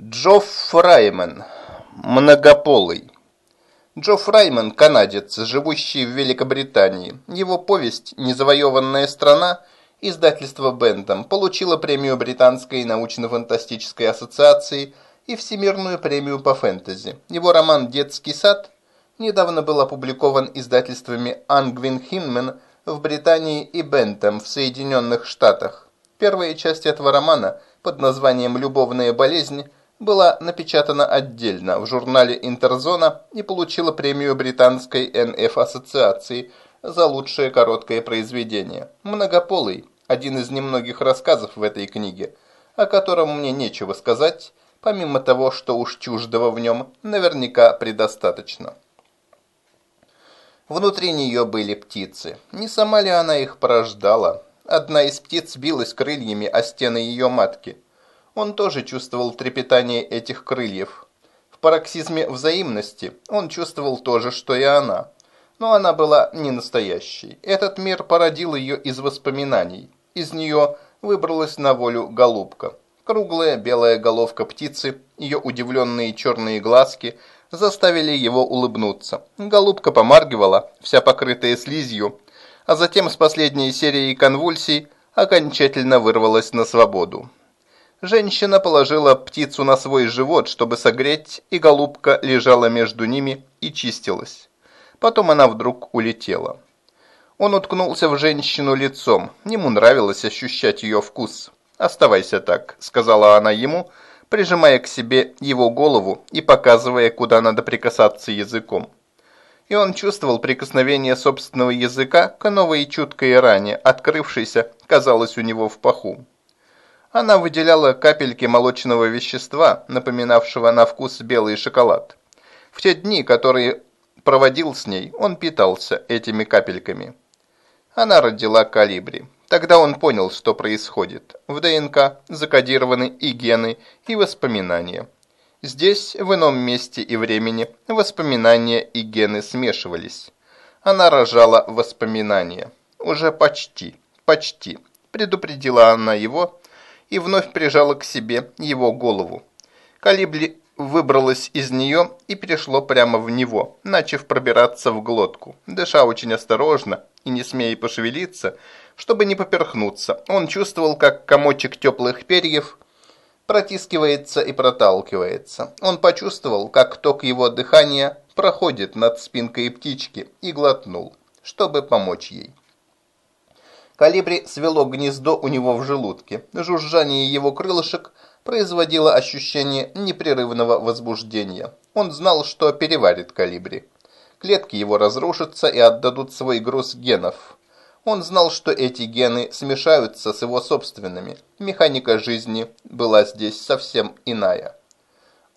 Джо Фраймен. Многополый. Джо Фраймен – канадец, живущий в Великобритании. Его повесть «Незавоеванная страна» издательство Бентам получила премию Британской научно-фантастической ассоциации и Всемирную премию по фэнтези. Его роман «Детский сад» недавно был опубликован издательствами Ангвин Хинмен в Британии и Бентам в Соединенных Штатах. Первая часть этого романа под названием «Любовная болезнь» была напечатана отдельно в журнале «Интерзона» и получила премию Британской НФ-ассоциации за лучшее короткое произведение. «Многополый» – один из немногих рассказов в этой книге, о котором мне нечего сказать, помимо того, что уж чуждого в нем наверняка предостаточно. Внутри нее были птицы. Не сама ли она их порождала? Одна из птиц билась крыльями о стены ее матки – он тоже чувствовал трепетание этих крыльев. В пароксизме взаимности он чувствовал то же, что и она. Но она была не настоящей. Этот мир породил ее из воспоминаний. Из нее выбралась на волю голубка. Круглая белая головка птицы, ее удивленные черные глазки заставили его улыбнуться. Голубка помаргивала, вся покрытая слизью, а затем с последней серией конвульсий окончательно вырвалась на свободу. Женщина положила птицу на свой живот, чтобы согреть, и голубка лежала между ними и чистилась. Потом она вдруг улетела. Он уткнулся в женщину лицом. Ему нравилось ощущать ее вкус. «Оставайся так», — сказала она ему, прижимая к себе его голову и показывая, куда надо прикасаться языком. И он чувствовал прикосновение собственного языка к новой чуткой ране, открывшейся, казалось, у него в паху. Она выделяла капельки молочного вещества, напоминавшего на вкус белый шоколад. В те дни, которые проводил с ней, он питался этими капельками. Она родила калибри. Тогда он понял, что происходит. В ДНК закодированы и гены, и воспоминания. Здесь, в ином месте и времени, воспоминания и гены смешивались. Она рожала воспоминания. Уже почти, почти. Предупредила она его, и вновь прижала к себе его голову. Калибри выбралась из нее и перешло прямо в него, начав пробираться в глотку. Дыша очень осторожно и не смея пошевелиться, чтобы не поперхнуться, он чувствовал, как комочек теплых перьев протискивается и проталкивается. Он почувствовал, как ток его дыхания проходит над спинкой птички и глотнул, чтобы помочь ей. Калибри свело гнездо у него в желудке. Жужжание его крылышек производило ощущение непрерывного возбуждения. Он знал, что переварит Калибри. Клетки его разрушатся и отдадут свой груз генов. Он знал, что эти гены смешаются с его собственными. Механика жизни была здесь совсем иная.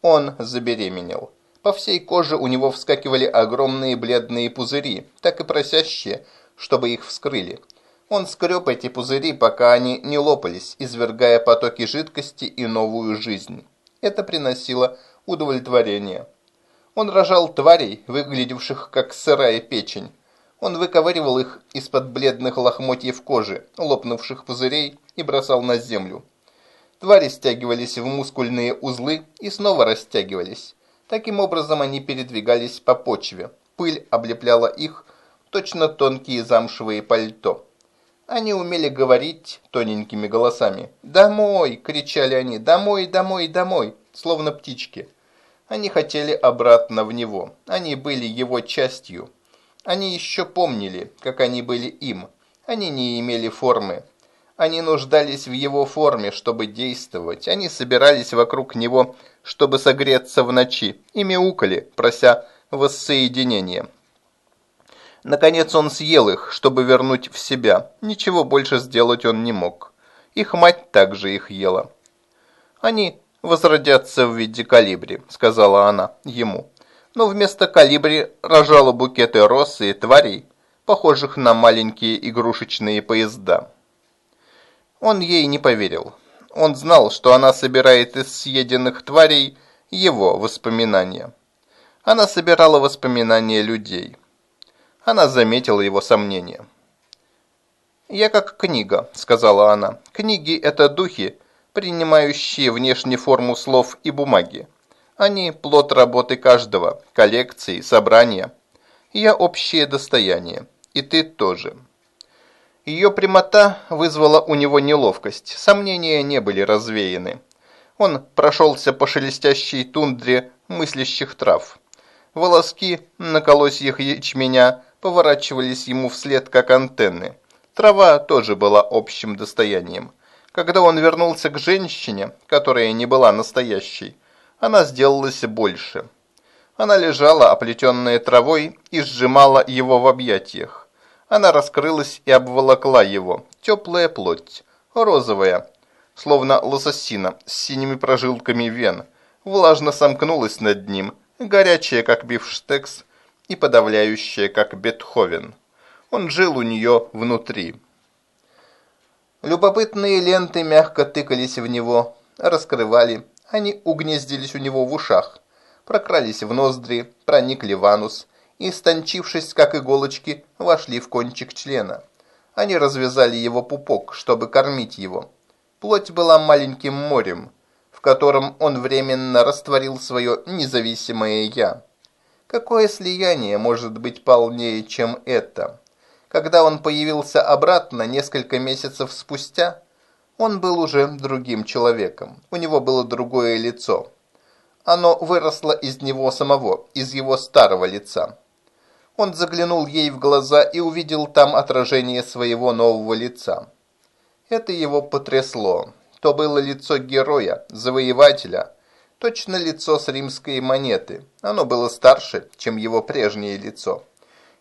Он забеременел. По всей коже у него вскакивали огромные бледные пузыри, так и просящие, чтобы их вскрыли. Он скреб эти пузыри, пока они не лопались, извергая потоки жидкости и новую жизнь. Это приносило удовлетворение. Он рожал тварей, выглядевших как сырая печень. Он выковыривал их из-под бледных лохмотьев кожи, лопнувших пузырей, и бросал на землю. Твари стягивались в мускульные узлы и снова растягивались. Таким образом они передвигались по почве. Пыль облепляла их, точно тонкие замшевые пальто. Они умели говорить тоненькими голосами. «Домой!» – кричали они. «Домой, домой, домой!» Словно птички. Они хотели обратно в него. Они были его частью. Они еще помнили, как они были им. Они не имели формы. Они нуждались в его форме, чтобы действовать. Они собирались вокруг него, чтобы согреться в ночи. И мяукали, прося воссоединения. Наконец он съел их, чтобы вернуть в себя. Ничего больше сделать он не мог. Их мать также их ела. «Они возродятся в виде калибри», — сказала она ему. Но вместо калибри рожала букеты роз и тварей, похожих на маленькие игрушечные поезда. Он ей не поверил. Он знал, что она собирает из съеденных тварей его воспоминания. Она собирала воспоминания людей. Она заметила его сомнения. «Я как книга», — сказала она. «Книги — это духи, принимающие внешне форму слов и бумаги. Они – плод работы каждого, коллекции, собрания. Я – общее достояние. И ты тоже. Ее прямота вызвала у него неловкость. Сомнения не были развеяны. Он прошелся по шелестящей тундре мыслящих трав. Волоски на колосьях ячменя поворачивались ему вслед, как антенны. Трава тоже была общим достоянием. Когда он вернулся к женщине, которая не была настоящей, она сделалась больше. Она лежала, оплетенная травой, и сжимала его в объятиях. Она раскрылась и обволокла его. Теплая плоть, розовая, словно лососина, с синими прожилками вен, влажно сомкнулась над ним, горячая, как бифштекс, и подавляющая, как Бетховен. Он жил у нее внутри. Любопытные ленты мягко тыкались в него, раскрывали, они угнездились у него в ушах, прокрались в ноздри, проникли в анус и, стончившись, как иголочки, вошли в кончик члена. Они развязали его пупок, чтобы кормить его. Плоть была маленьким морем, в котором он временно растворил свое независимое «я». Какое слияние может быть полнее, чем это? Когда он появился обратно несколько месяцев спустя, он был уже другим человеком. У него было другое лицо. Оно выросло из него самого, из его старого лица. Он заглянул ей в глаза и увидел там отражение своего нового лица. Это его потрясло. То было лицо героя, завоевателя, точно лицо с римской монеты. Оно было старше, чем его прежнее лицо.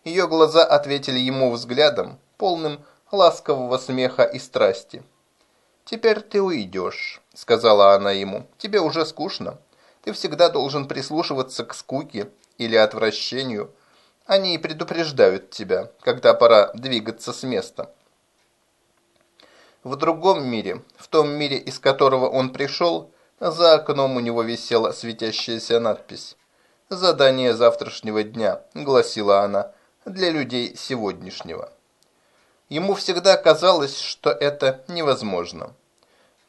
Ее глаза ответили ему взглядом, полным ласкового смеха и страсти. «Теперь ты уйдешь», — сказала она ему. «Тебе уже скучно. Ты всегда должен прислушиваться к скуке или отвращению. Они предупреждают тебя, когда пора двигаться с места». В другом мире, в том мире, из которого он пришел, за окном у него висела светящаяся надпись. «Задание завтрашнего дня», — гласила она, — «для людей сегодняшнего». Ему всегда казалось, что это невозможно.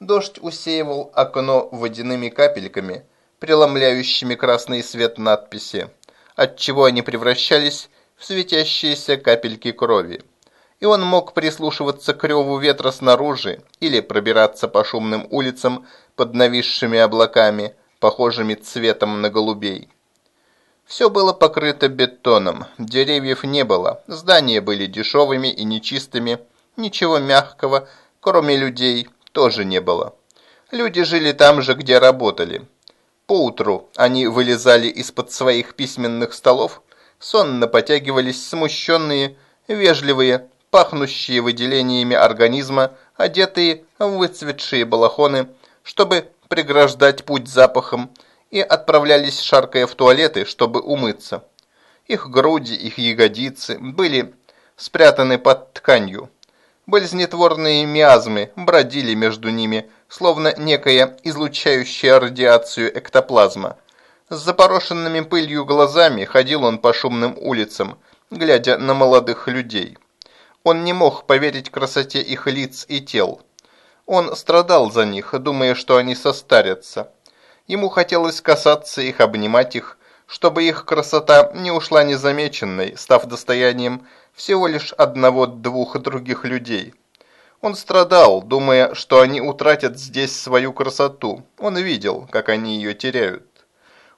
Дождь усеивал окно водяными капельками, преломляющими красный свет надписи, отчего они превращались в светящиеся капельки крови и он мог прислушиваться к реву ветра снаружи или пробираться по шумным улицам под нависшими облаками, похожими цветом на голубей. Все было покрыто бетоном, деревьев не было, здания были дешевыми и нечистыми, ничего мягкого, кроме людей, тоже не было. Люди жили там же, где работали. Поутру они вылезали из-под своих письменных столов, сонно потягивались смущенные, вежливые, пахнущие выделениями организма, одетые в выцветшие балахоны, чтобы преграждать путь запахом, и отправлялись, шаркая в туалеты, чтобы умыться. Их груди, их ягодицы были спрятаны под тканью. Болезнетворные миазмы бродили между ними, словно некая излучающая радиацию эктоплазма. С запорошенными пылью глазами ходил он по шумным улицам, глядя на молодых людей. Он не мог поверить красоте их лиц и тел. Он страдал за них, думая, что они состарятся. Ему хотелось касаться их, обнимать их, чтобы их красота не ушла незамеченной, став достоянием всего лишь одного-двух других людей. Он страдал, думая, что они утратят здесь свою красоту. Он видел, как они ее теряют.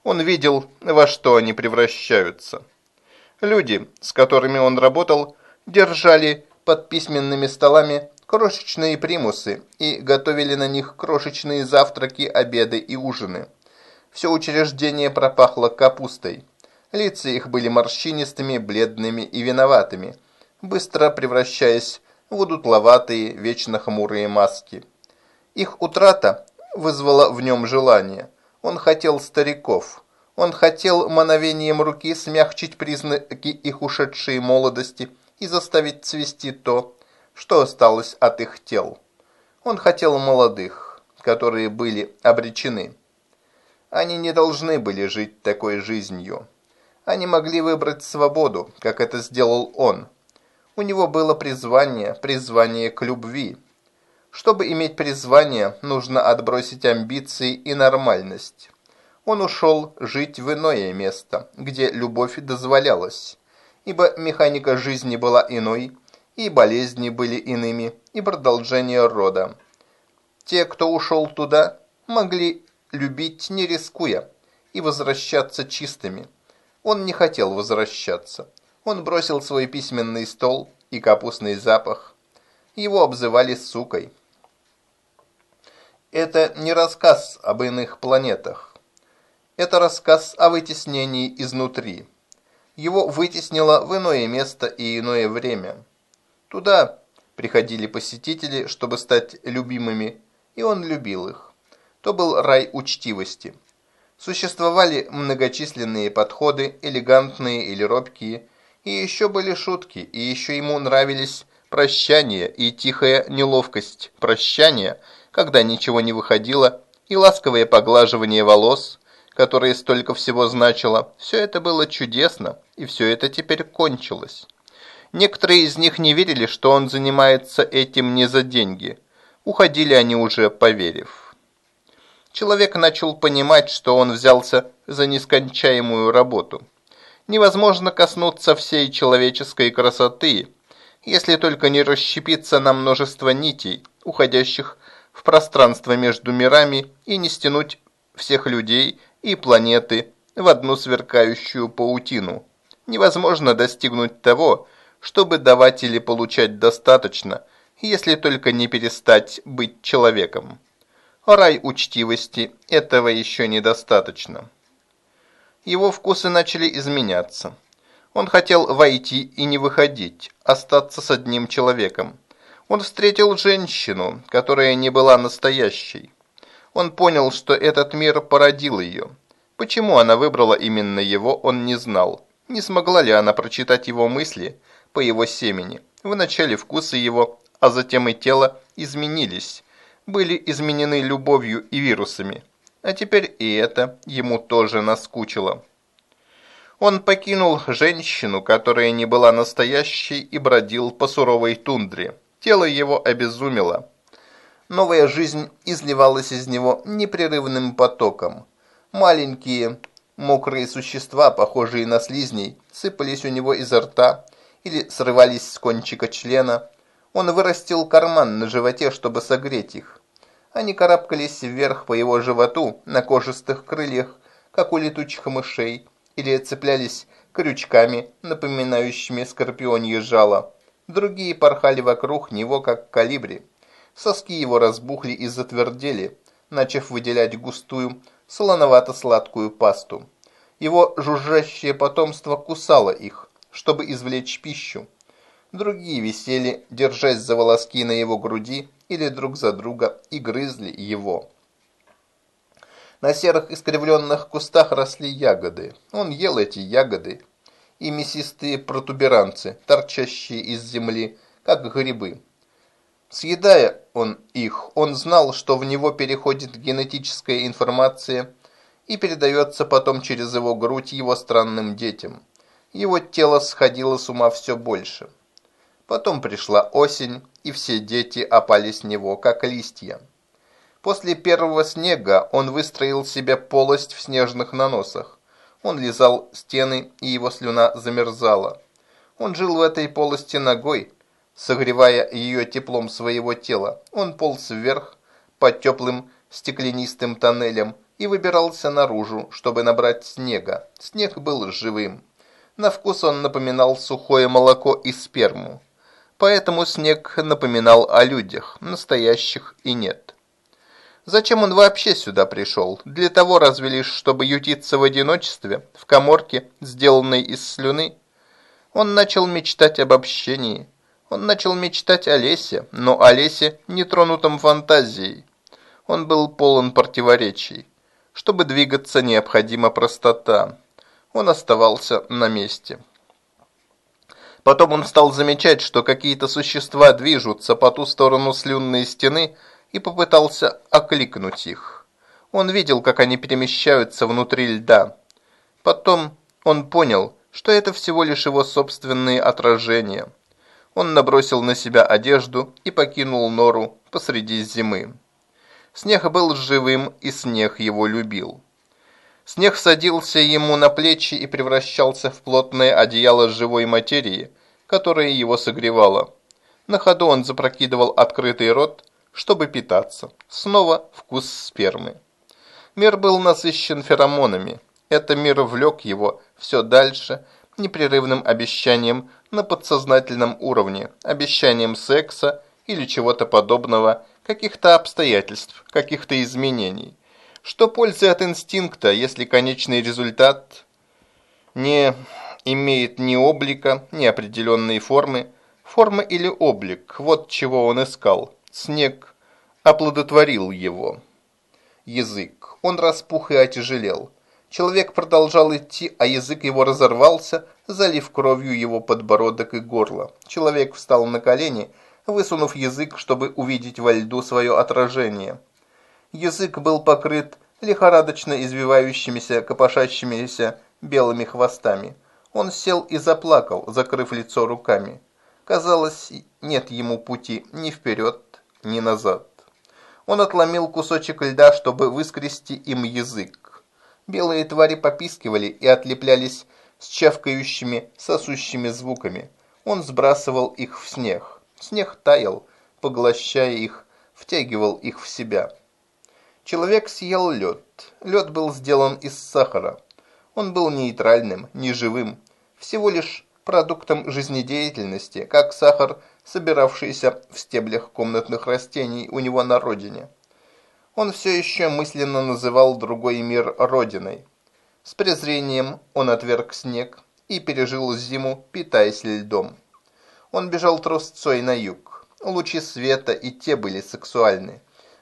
Он видел, во что они превращаются. Люди, с которыми он работал, держали под письменными столами крошечные примусы и готовили на них крошечные завтраки, обеды и ужины. Все учреждение пропахло капустой. Лица их были морщинистыми, бледными и виноватыми, быстро превращаясь в удутловатые, вечно хмурые маски. Их утрата вызвала в нем желание. Он хотел стариков. Он хотел мановением руки смягчить признаки их ушедшей молодости – и заставить цвести то, что осталось от их тел. Он хотел молодых, которые были обречены. Они не должны были жить такой жизнью. Они могли выбрать свободу, как это сделал он. У него было призвание, призвание к любви. Чтобы иметь призвание, нужно отбросить амбиции и нормальность. Он ушел жить в иное место, где любовь дозволялась, ибо механика жизни была иной, и болезни были иными, и продолжение рода. Те, кто ушел туда, могли любить не рискуя и возвращаться чистыми. Он не хотел возвращаться. Он бросил свой письменный стол и капустный запах. Его обзывали сукой. Это не рассказ об иных планетах. Это рассказ о вытеснении изнутри. Его вытеснило в иное место и иное время. Туда приходили посетители, чтобы стать любимыми, и он любил их. То был рай учтивости. Существовали многочисленные подходы, элегантные или робкие, и еще были шутки, и еще ему нравились прощание и тихая неловкость прощания, когда ничего не выходило, и ласковое поглаживание волос, которое столько всего значило, все это было чудесно, и все это теперь кончилось. Некоторые из них не верили, что он занимается этим не за деньги. Уходили они уже, поверив. Человек начал понимать, что он взялся за нескончаемую работу. Невозможно коснуться всей человеческой красоты, если только не расщепиться на множество нитей, уходящих в пространство между мирами, и не стянуть всех людей и планеты в одну сверкающую паутину. Невозможно достигнуть того, чтобы давать или получать достаточно, если только не перестать быть человеком. Рай учтивости этого еще недостаточно. Его вкусы начали изменяться. Он хотел войти и не выходить, остаться с одним человеком. Он встретил женщину, которая не была настоящей. Он понял, что этот мир породил ее. Почему она выбрала именно его, он не знал. Не смогла ли она прочитать его мысли – по его семени. Вначале вкусы его, а затем и тело изменились, были изменены любовью и вирусами. А теперь и это ему тоже наскучило. Он покинул женщину, которая не была настоящей, и бродил по суровой тундре. Тело его обезумело. Новая жизнь изливалась из него непрерывным потоком. Маленькие, мокрые существа, похожие на слизней, сыпались у него изо рта, или срывались с кончика члена. Он вырастил карман на животе, чтобы согреть их. Они карабкались вверх по его животу на кожистых крыльях, как у летучих мышей, или цеплялись крючками, напоминающими скорпионье жало. Другие порхали вокруг него, как калибри. Соски его разбухли и затвердели, начав выделять густую, солоновато-сладкую пасту. Его жужжащее потомство кусало их, чтобы извлечь пищу. Другие висели, держась за волоски на его груди или друг за друга и грызли его. На серых искривленных кустах росли ягоды. Он ел эти ягоды и мясистые протуберанцы, торчащие из земли, как грибы. Съедая он их, он знал, что в него переходит генетическая информация и передается потом через его грудь его странным детям. Его тело сходило с ума все больше. Потом пришла осень, и все дети опали с него, как листья. После первого снега он выстроил себе полость в снежных наносах. Он лизал стены, и его слюна замерзала. Он жил в этой полости ногой, согревая ее теплом своего тела. Он полз вверх по теплым стеклянистым тоннелям и выбирался наружу, чтобы набрать снега. Снег был живым. На вкус он напоминал сухое молоко и сперму. Поэтому снег напоминал о людях, настоящих и нет. Зачем он вообще сюда пришел? Для того разве лишь, чтобы ютиться в одиночестве, в коморке, сделанной из слюны? Он начал мечтать об общении. Он начал мечтать о лесе, но о лесе, нетронутом фантазией. Он был полон противоречий. Чтобы двигаться, необходима простота он оставался на месте. Потом он стал замечать, что какие-то существа движутся по ту сторону слюнной стены и попытался окликнуть их. Он видел, как они перемещаются внутри льда. Потом он понял, что это всего лишь его собственные отражения. Он набросил на себя одежду и покинул нору посреди зимы. Снег был живым, и снег его любил. Снег садился ему на плечи и превращался в плотное одеяло живой материи, которое его согревало. На ходу он запрокидывал открытый рот, чтобы питаться. Снова вкус спермы. Мир был насыщен феромонами. Это мир влек его все дальше, непрерывным обещанием на подсознательном уровне, обещанием секса или чего-то подобного, каких-то обстоятельств, каких-то изменений. Что пользы от инстинкта, если конечный результат не имеет ни облика, ни определенной формы, форма или облик, вот чего он искал. Снег оплодотворил его. Язык. Он распух и отяжелел. Человек продолжал идти, а язык его разорвался, залив кровью его подбородок и горло. Человек встал на колени, высунув язык, чтобы увидеть во льду свое отражение. Язык был покрыт лихорадочно извивающимися, копошащимися белыми хвостами. Он сел и заплакал, закрыв лицо руками. Казалось, нет ему пути ни вперед, ни назад. Он отломил кусочек льда, чтобы выскрести им язык. Белые твари попискивали и отлеплялись с чавкающими, сосущими звуками. Он сбрасывал их в снег. Снег таял, поглощая их, втягивал их в себя. Человек съел лед. Лед был сделан из сахара. Он был нейтральным, неживым, всего лишь продуктом жизнедеятельности, как сахар, собиравшийся в стеблях комнатных растений у него на родине. Он все еще мысленно называл другой мир родиной. С презрением он отверг снег и пережил зиму, питаясь льдом. Он бежал трусцой на юг. Лучи света и те были сексуальны.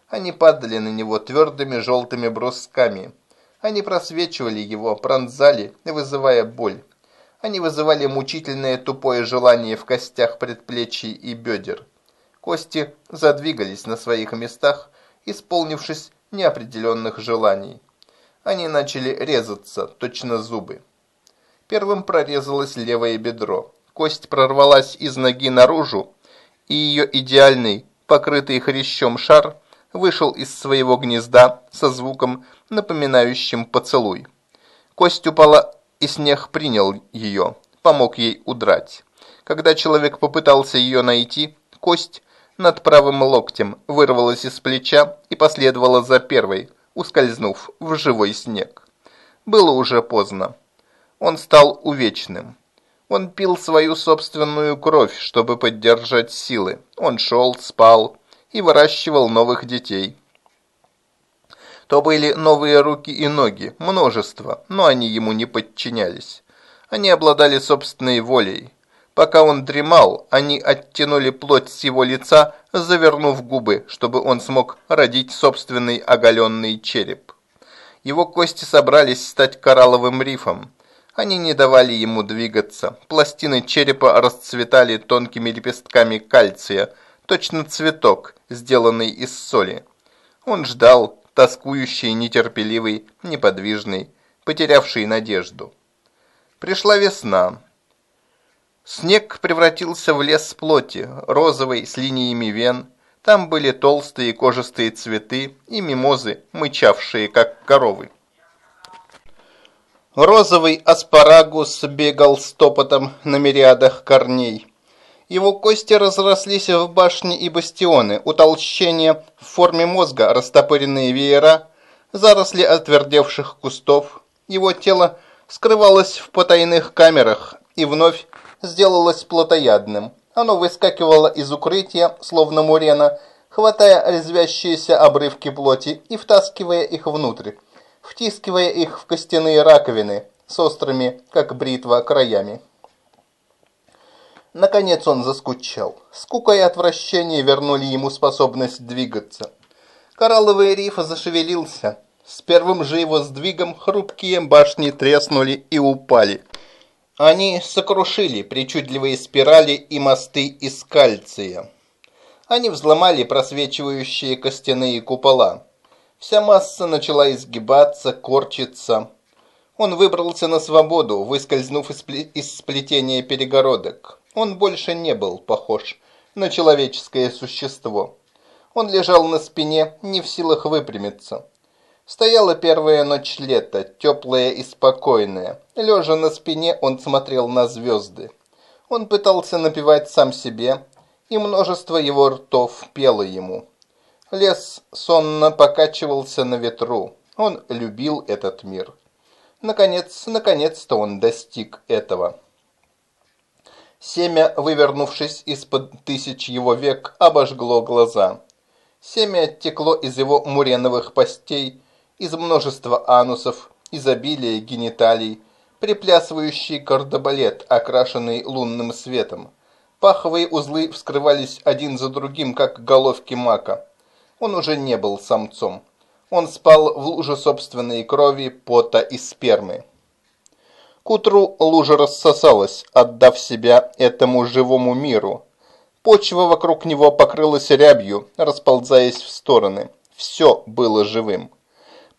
Они падали на него твердыми желтыми брусками. Они просвечивали его, пронзали, вызывая боль. Они вызывали мучительное тупое желание в костях предплечий и бедер. Кости задвигались на своих местах, исполнившись неопределенных желаний. Они начали резаться, точно зубы. Первым прорезалось левое бедро. Кость прорвалась из ноги наружу, и ее идеальный, покрытый хрящом шар вышел из своего гнезда со звуком, напоминающим поцелуй. Кость упала, и снег принял ее, помог ей удрать. Когда человек попытался ее найти, кость над правым локтем вырвалась из плеча и последовала за первой, ускользнув в живой снег. Было уже поздно. Он стал увечным. Он пил свою собственную кровь, чтобы поддержать силы. Он шел, спал, и выращивал новых детей. То были новые руки и ноги, множество, но они ему не подчинялись. Они обладали собственной волей. Пока он дремал, они оттянули плоть с его лица, завернув губы, чтобы он смог родить собственный оголенный череп. Его кости собрались стать коралловым рифом. Они не давали ему двигаться. Пластины черепа расцветали тонкими лепестками кальция, точно цветок, сделанный из соли. Он ждал, тоскующий, нетерпеливый, неподвижный, потерявший надежду. Пришла весна. Снег превратился в лес плоти, розовый, с линиями вен. Там были толстые кожистые цветы и мимозы, мычавшие, как коровы. Розовый аспарагус бегал стопотом на мириадах корней. Его кости разрослись в башни и бастионы, утолщения в форме мозга, растопыренные веера, заросли отвердевших кустов. Его тело скрывалось в потайных камерах и вновь сделалось плотоядным. Оно выскакивало из укрытия, словно мурена, хватая резвящиеся обрывки плоти и втаскивая их внутрь, втискивая их в костяные раковины с острыми, как бритва, краями. Наконец он заскучал. Скука и отвращение вернули ему способность двигаться. Коралловый риф зашевелился. С первым же его сдвигом хрупкие башни треснули и упали. Они сокрушили причудливые спирали и мосты из кальция. Они взломали просвечивающие костяные купола. Вся масса начала изгибаться, корчиться. Он выбрался на свободу, выскользнув из, сплетения перегородок. Он больше не был похож на человеческое существо. Он лежал на спине, не в силах выпрямиться. Стояла первая ночь лета, теплая и спокойная. Лежа на спине, он смотрел на звезды. Он пытался напевать сам себе, и множество его ртов пело ему. Лес сонно покачивался на ветру. Он любил этот мир. Наконец, наконец-то он достиг этого. Семя, вывернувшись из-под тысяч его век, обожгло глаза. Семя оттекло из его муреновых постей, из множества анусов, изобилия гениталий, приплясывающий кардебалет, окрашенный лунным светом. Паховые узлы вскрывались один за другим, как головки мака. Он уже не был самцом. Он спал в луже собственной крови, пота и спермы. К утру лужа рассосалась, отдав себя этому живому миру. Почва вокруг него покрылась рябью, расползаясь в стороны. Все было живым.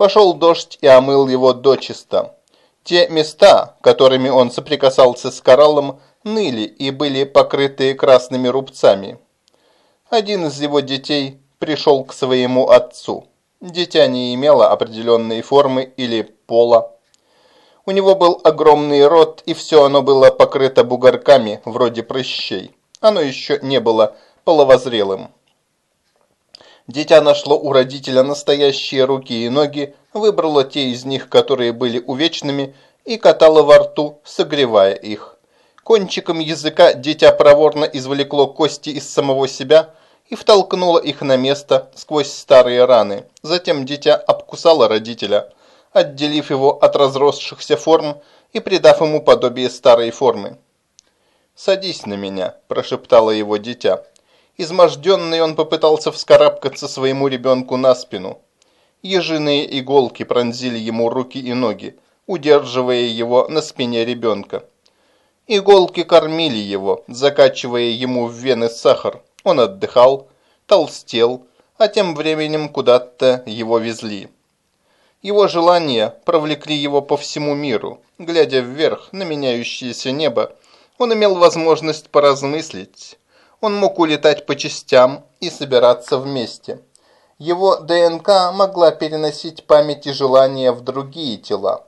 Пошел дождь и омыл его дочисто. Те места, которыми он соприкасался с кораллом, ныли и были покрыты красными рубцами. Один из его детей пришел к своему отцу. Дитя не имело определенной формы или пола. У него был огромный рот, и все оно было покрыто бугорками, вроде прыщей. Оно еще не было половозрелым. Дитя нашло у родителя настоящие руки и ноги, выбрало те из них, которые были увечными, и катало во рту, согревая их. Кончиком языка дитя проворно извлекло кости из самого себя и втолкнуло их на место сквозь старые раны. Затем дитя обкусало родителя, отделив его от разросшихся форм и придав ему подобие старой формы. «Садись на меня», – прошептало его дитя. Изможденный он попытался вскарабкаться своему ребенку на спину. Ежиные иголки пронзили ему руки и ноги, удерживая его на спине ребенка. Иголки кормили его, закачивая ему в вены сахар. Он отдыхал, толстел, а тем временем куда-то его везли. Его желания провлекли его по всему миру. Глядя вверх на меняющееся небо, он имел возможность поразмыслить, он мог улетать по частям и собираться вместе. Его ДНК могла переносить память и желания в другие тела.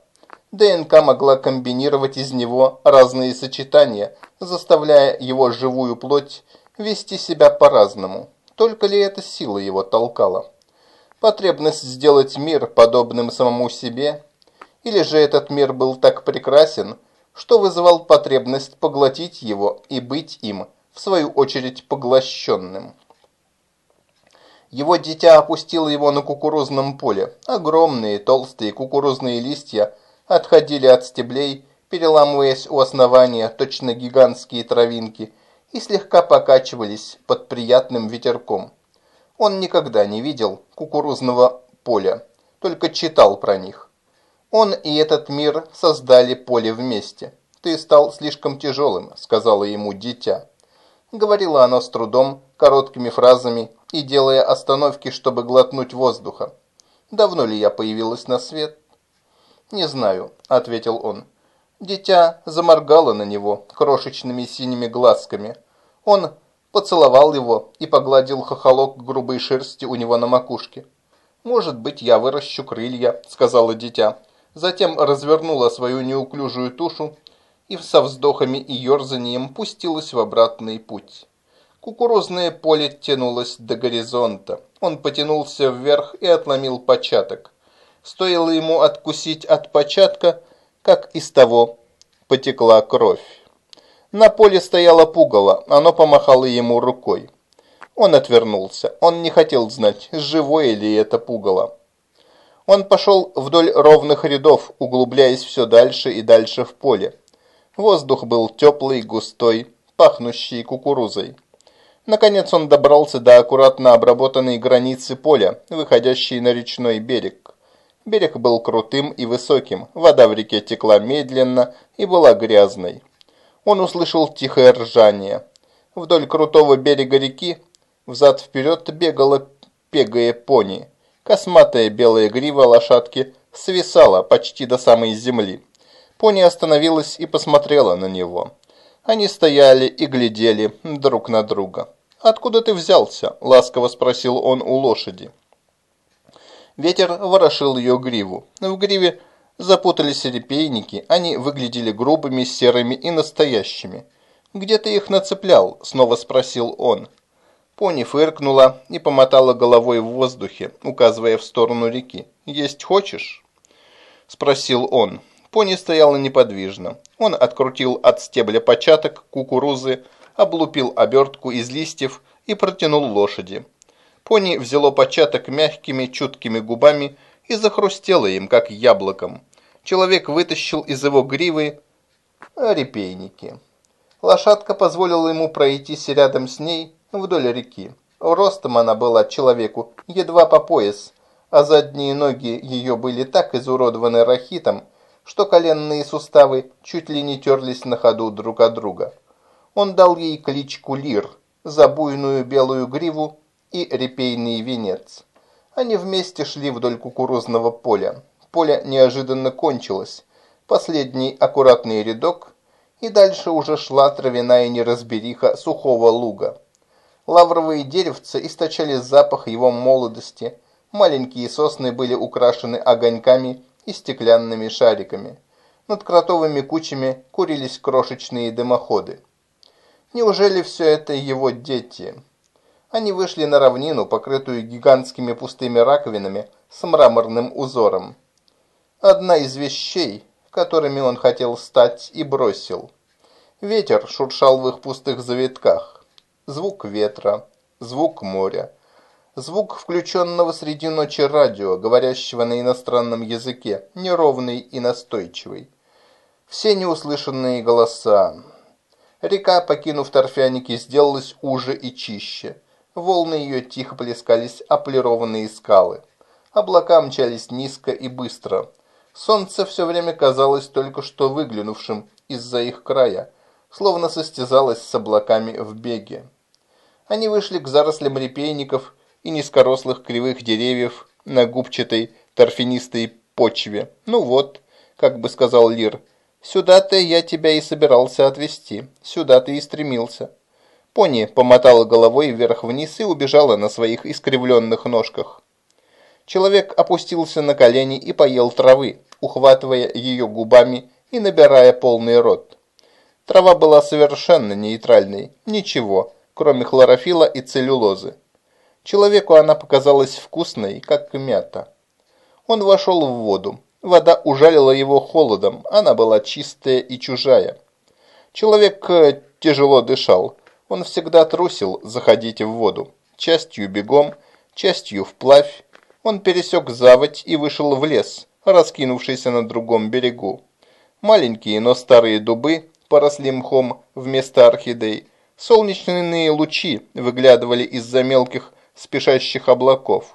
ДНК могла комбинировать из него разные сочетания, заставляя его живую плоть вести себя по-разному. Только ли эта сила его толкала? Потребность сделать мир подобным самому себе? Или же этот мир был так прекрасен, что вызывал потребность поглотить его и быть им – в свою очередь поглощенным. Его дитя опустило его на кукурузном поле. Огромные толстые кукурузные листья отходили от стеблей, переламываясь у основания точно гигантские травинки и слегка покачивались под приятным ветерком. Он никогда не видел кукурузного поля, только читал про них. Он и этот мир создали поле вместе. «Ты стал слишком тяжелым», — сказала ему дитя. Говорила она с трудом, короткими фразами и делая остановки, чтобы глотнуть воздуха. «Давно ли я появилась на свет?» «Не знаю», — ответил он. Дитя заморгало на него крошечными синими глазками. Он поцеловал его и погладил хохолок грубой шерсти у него на макушке. «Может быть, я выращу крылья», — сказала дитя. Затем развернула свою неуклюжую тушу и со вздохами и ерзанием пустилась в обратный путь. Кукурузное поле тянулось до горизонта. Он потянулся вверх и отломил початок. Стоило ему откусить от початка, как из того потекла кровь. На поле стояло пугало, оно помахало ему рукой. Он отвернулся. Он не хотел знать, живое ли это пугало. Он пошел вдоль ровных рядов, углубляясь все дальше и дальше в поле. Воздух был теплый, густой, пахнущий кукурузой. Наконец он добрался до аккуратно обработанной границы поля, выходящей на речной берег. Берег был крутым и высоким, вода в реке текла медленно и была грязной. Он услышал тихое ржание. Вдоль крутого берега реки взад-вперед бегала пегая пони. Косматая белая грива лошадки свисала почти до самой земли. Пони остановилась и посмотрела на него. Они стояли и глядели друг на друга. «Откуда ты взялся?» – ласково спросил он у лошади. Ветер ворошил ее гриву. В гриве запутались репейники, они выглядели грубыми, серыми и настоящими. «Где ты их нацеплял?» – снова спросил он. Пони фыркнула и помотала головой в воздухе, указывая в сторону реки. «Есть хочешь?» – спросил он. Пони стояла неподвижно. Он открутил от стебля початок кукурузы, облупил обертку из листьев и протянул лошади. Пони взяло початок мягкими, чуткими губами и захрустело им, как яблоком. Человек вытащил из его гривы репейники. Лошадка позволила ему пройтись рядом с ней вдоль реки. Ростом она была человеку едва по пояс, а задние ноги ее были так изуродованы рахитом, что коленные суставы чуть ли не терлись на ходу друг от друга. Он дал ей кличку Лир за буйную белую гриву и репейный венец. Они вместе шли вдоль кукурузного поля. Поле неожиданно кончилось. Последний аккуратный рядок, и дальше уже шла травяная неразбериха сухого луга. Лавровые деревца источали запах его молодости. Маленькие сосны были украшены огоньками и стеклянными шариками. Над кротовыми кучами курились крошечные дымоходы. Неужели все это его дети? Они вышли на равнину, покрытую гигантскими пустыми раковинами с мраморным узором. Одна из вещей, которыми он хотел стать и бросил. Ветер шуршал в их пустых завитках звук ветра, звук моря, звук включенного среди ночи радио, говорящего на иностранном языке, неровный и настойчивый. Все неуслышанные голоса. Река, покинув торфяники, сделалась уже и чище. Волны ее тихо плескались о полированные скалы. Облака мчались низко и быстро. Солнце все время казалось только что выглянувшим из-за их края, словно состязалось с облаками в беге. Они вышли к зарослям репейников и низкорослых кривых деревьев на губчатой торфянистой почве. «Ну вот», как бы сказал Лир, — «сюда-то я тебя и собирался отвезти, сюда ты и стремился». Пони помотала головой вверх-вниз и убежала на своих искривленных ножках. Человек опустился на колени и поел травы, ухватывая ее губами и набирая полный рот. Трава была совершенно нейтральной, ничего, кроме хлорофила и целлюлозы. Человеку она показалась вкусной, как мята. Он вошел в воду. Вода ужалила его холодом, она была чистая и чужая. Человек э, тяжело дышал. Он всегда трусил заходить в воду. Частью бегом, частью вплавь. Он пересек заводь и вышел в лес, раскинувшийся на другом берегу. Маленькие, но старые дубы поросли мхом вместо орхидей, Солнечные лучи выглядывали из-за мелких спешащих облаков.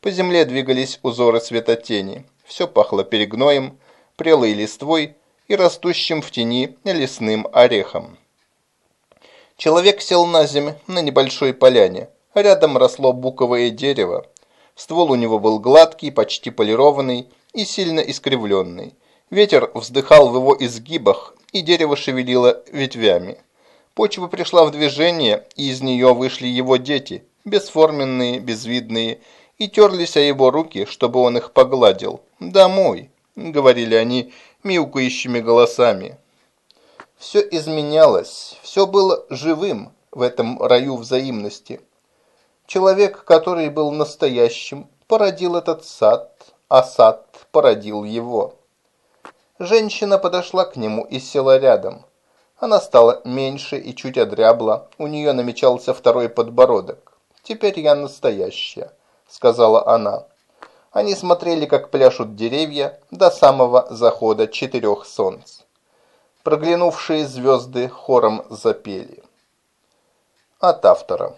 По земле двигались узоры светотени. Все пахло перегноем, прелой листвой и растущим в тени лесным орехом. Человек сел на землю на небольшой поляне. Рядом росло буковое дерево. Ствол у него был гладкий, почти полированный и сильно искривленный. Ветер вздыхал в его изгибах, и дерево шевелило ветвями. Почва пришла в движение, и из нее вышли его дети, бесформенные, безвидные, и терлись о его руки, чтобы он их погладил. «Домой», — говорили они мяукающими голосами. Все изменялось, все было живым в этом раю взаимности. Человек, который был настоящим, породил этот сад, а сад породил его. Женщина подошла к нему и села рядом. Она стала меньше и чуть одрябла, у нее намечался второй подбородок. «Теперь я настоящая», — сказала она. Они смотрели, как пляшут деревья до самого захода четырех солнц. Проглянувшие звезды хором запели. От автора.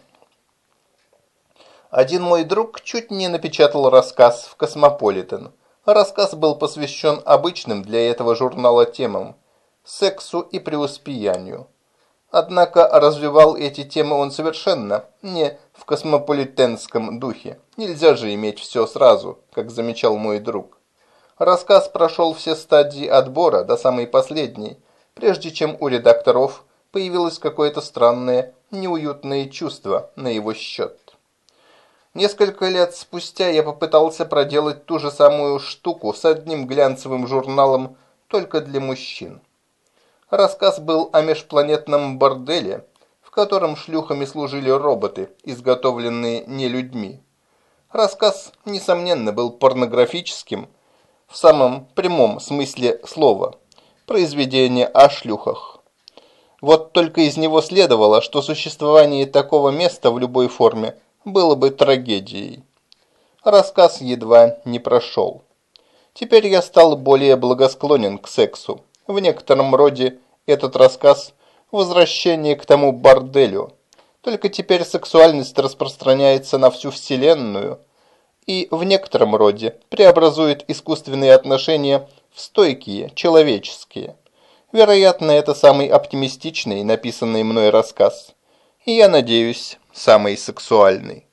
Один мой друг чуть не напечатал рассказ в «Космополитен». Рассказ был посвящен обычным для этого журнала темам – сексу и преуспеянию. Однако развивал эти темы он совершенно не в космополитенском духе. Нельзя же иметь все сразу, как замечал мой друг. Рассказ прошел все стадии отбора до самой последней, прежде чем у редакторов появилось какое-то странное, неуютное чувство на его счет. Несколько лет спустя я попытался проделать ту же самую штуку с одним глянцевым журналом только для мужчин. Рассказ был о межпланетном борделе, в котором шлюхами служили роботы, изготовленные не людьми. Рассказ, несомненно, был порнографическим в самом прямом смысле слова. Произведение о шлюхах. Вот только из него следовало, что существование такого места в любой форме было бы трагедией. Рассказ едва не прошел. Теперь я стал более благосклонен к сексу. В некотором роде этот рассказ – возвращение к тому борделю. Только теперь сексуальность распространяется на всю Вселенную и в некотором роде преобразует искусственные отношения в стойкие, человеческие. Вероятно, это самый оптимистичный написанный мной рассказ. И я надеюсь, самый сексуальный.